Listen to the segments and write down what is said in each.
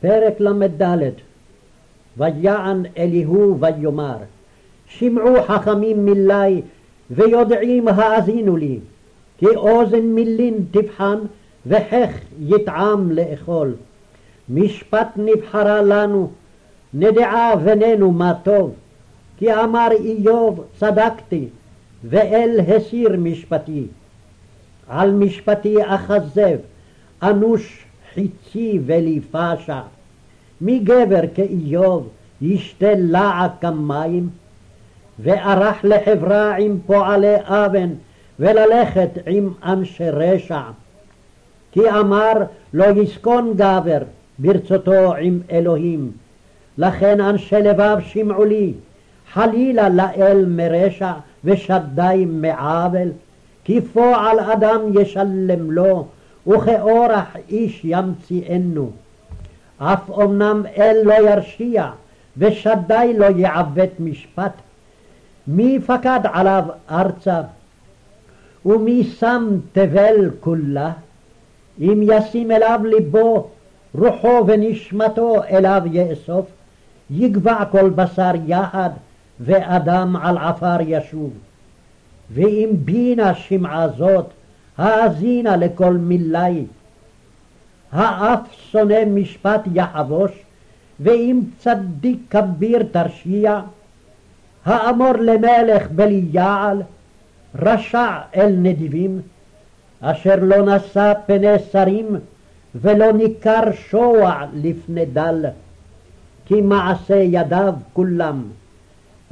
פרק ל"ד ויען אליהו ויאמר שמעו חכמים מילי ויודעים האזינו לי כי אוזן מילין תבחן וחך יטעם לאכול. משפט נבחרה לנו נדעה בינינו מה טוב. כי אמר איוב צדקתי ואל הסיר משפטי. על משפטי אכזב אנוש חיצי ולי פשע. מי גבר כאיוב ישתה לעג כמים? וערך לחברה עם פועלי אבן וללכת עם אנשי רשע. כי אמר לא יסכון גבר ברצותו עם אלוהים. לכן אנשי לבב שמעו לי, חלילה לאל מרשע ושדי מעוול, כי פועל אדם ישלם לו וכאורח איש ימציאנו. אף אמנם אל לא ירשיע, ושדי לא יעוות משפט. מי פקד עליו ארצה, ומי שם תבל כולה? אם ישים אליו ליבו, רוחו ונשמתו אליו יאסוף, יגבע כל בשר יחד, ואדם על עפר ישוב. ואם בינה שמעה זאת, האזינה לכל מילי. האף שונא משפט יחבוש, ואם צדיק כביר תרשיע. האמור למלך בליעל, רשע אל נדיבים, אשר לא נשא פני שרים, ולא ניכר שוע לפני דל. כי מעשה ידיו כולם.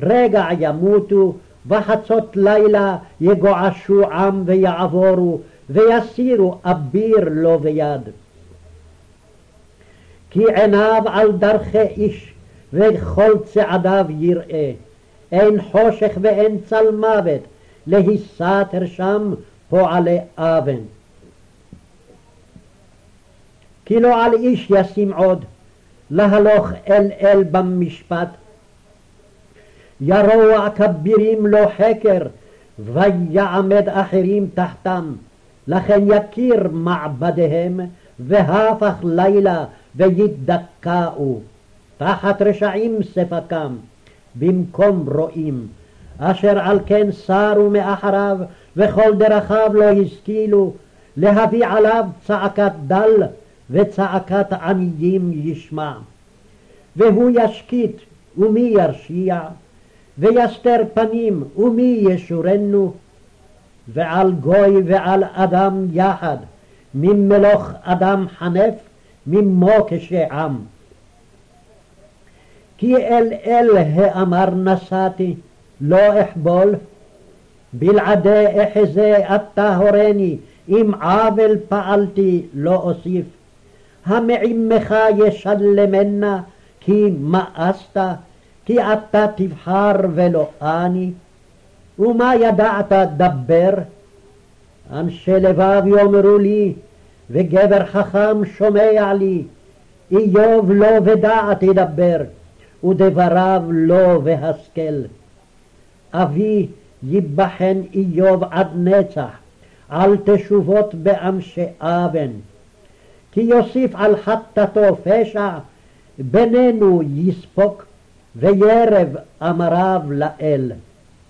רגע ימותו, וחצות לילה יגועשו עם ויעבורו, ויסירו אביר לו ביד. כי עיניו על דרכי איש, וכל צעדיו יראה. אין חושך ואין צל מוות, להיסתר שם פועלי אבן. כי לא על איש ישים עוד, להלוך אל אל במשפט, ירוע כבירים לו חקר, ויעמד אחרים תחתם. לכן יכיר מעבדיהם, והפך לילה, וידכאו. תחת רשעים ספקם, במקום רועים. אשר על כן סרו מאחריו, וכל דרכיו לא השכילו, להביא עליו צעקת דל, וצעקת עניים ישמע. והוא ישקיט, ומי ירשיע? ויסתר פנים, ומי ישורנו? ועל גוי ועל אדם יחד, ממלוך אדם חנף, ממוקשי עם. כי אל אל האמר נשאתי, לא אחבול, בלעדי אחזה אתה הורני, אם עוול פעלתי לא אוסיף. המעמך ישלמנה, כי מאסת, כי אתה תבחר ולא אני. ומה ידעת דבר? אנשי לבב יאמרו לי, וגבר חכם שומע לי, איוב לא ודעת ידבר, ודבריו לא והשכל. אבי ייבחן איוב עד נצח, על תשובות באנשי אבן. כי יוסיף על חטאתו פשע, בינינו יספוק, וירב אמריו לאל.